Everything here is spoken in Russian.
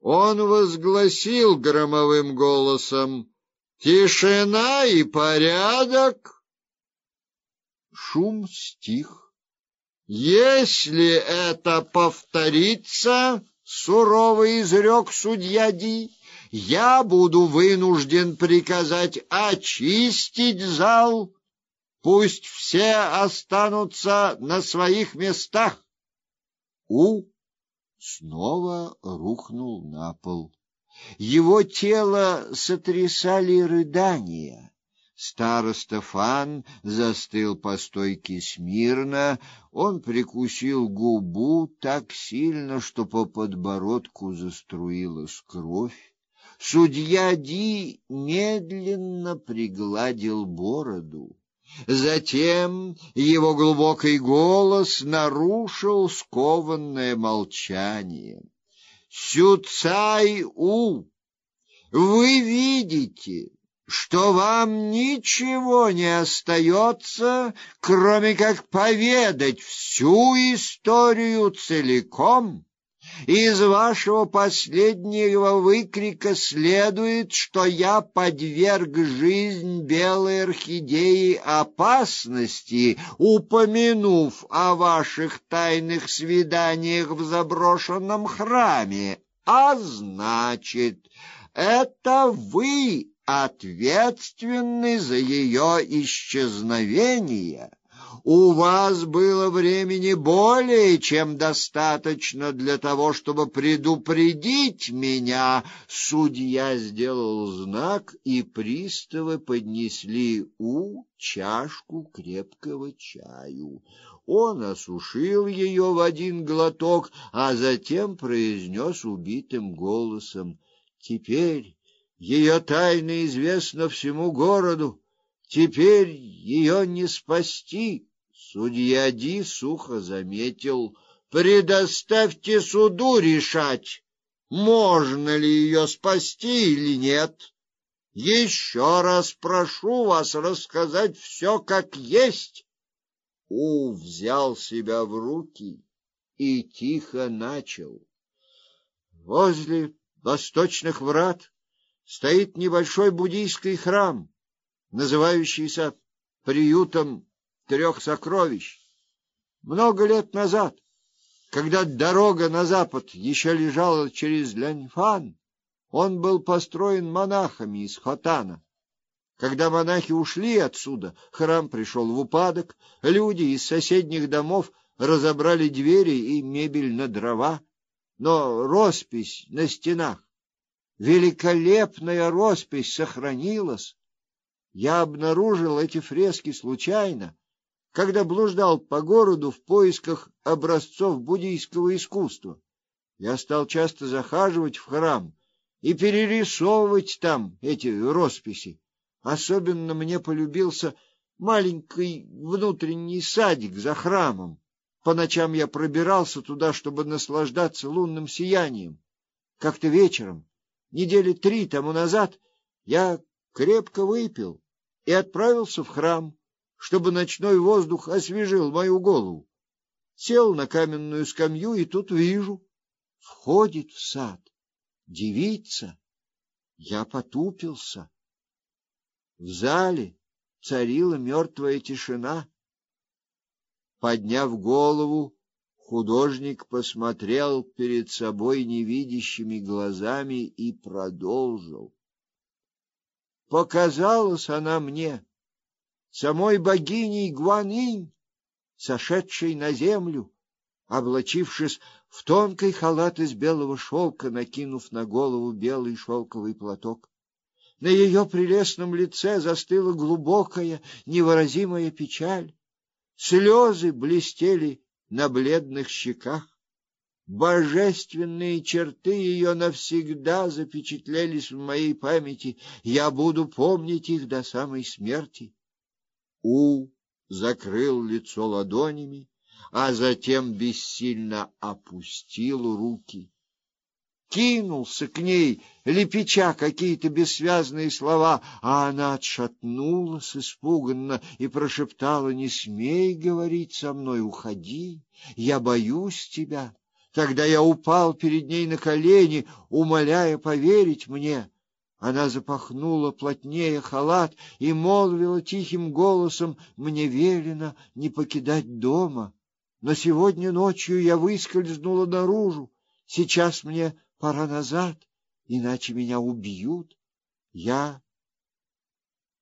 он возгласил громовым голосом «Тишина и порядок!» Шум стих. «Если это повторится, — сурово изрек судья Ди, — я буду вынужден приказать очистить зал, пусть все останутся на своих местах». У снова рухнул на пол. Его тело сотрясали рыдания. Староста Фан застыл по стойке смирно, он прикусил губу так сильно, что по подбородку заструилась кровь. Судья Ди медленно пригладил бороду. Затем его глубокий голос нарушил скованное молчание. Сюцай-У, вы видите, что вам ничего не остается, кроме как поведать всю историю целиком. Из вашего последнего выкрика следует, что я подверг жизнь белой орхидеи опасности, упомянув о ваших тайных свиданиях в заброшенном храме. А значит, это вы ответственны за ее исчезновение. У вас было времени более чем достаточно для того, чтобы предупредить меня. Судья сделал знак, и приставы поднесли у чашку крепкого чаю. Он осушил ее в один глоток, а затем произнес убитым голосом: "Теперь ее тайна известна всему городу. Теперь ее не спасти". Судья Ди сухо заметил: "Предоставьте суду решать, можно ли ее спасти или нет. Еще раз прошу вас рассказать все как есть". У взял себя в руки и тихо начал: "Возле восточных врат стоит небольшой буддийский храм, называющийся приютом трех сокровищ. Много лет назад, когда дорога на запад еще лежала через Ляньфан, он был построен монахами из Хотана. Когда монахи ушли отсюда, храм пришел в упадок, люди из соседних домов разобрали двери и мебель на дрова, но роспись на стенах, великолепная роспись сохранилась. Я обнаружил эти фрески случайно, когда блуждал по городу в поисках образцов буддийского искусства. Я стал часто захаживать в храм и перерисовывать там эти росписи. Особенно мне полюбился маленький внутренний садик за храмом. По ночам я пробирался туда, чтобы наслаждаться лунным сиянием. Как-то вечером, недели три тому назад, я крепко выпил и отправился в храм чтобы ночной воздух освежил мою голову. Сел на каменную скамью и тут вижу, входит в сад девица. Я потупился. В зале царила мертвая тишина. Подняв голову, художник посмотрел перед собой невидящими глазами и продолжил. Показалась она мне самой богиней Гуанинь, сошедшей на землю, облачившись в тонкий халат из белого шелка, накинув на голову белый шелковый платок. На ее прелестном лице застыла глубокая, невыразимая печаль. Слезы блестели на бледных щеках. Божественные черты ее навсегда запечатлелись в моей памяти. Я буду помнить их до самой смерти. У закрыл лицо ладонями, а затем бессильно опустил руки. Кинулся к ней, лепеча какие-то бессвязные слова, а она отшатнулась испуганно и прошептала: "Не смей говорить со мной, уходи. Я боюсь тебя. Тогда я упал перед ней на колени, умоляя поверить мне. Она запахнула плотнее халат и молвила тихим голосом: "Мне велено не покидать дома, но сегодня ночью я выскользнула наружу. Сейчас мне пора назад, иначе меня убьют. Я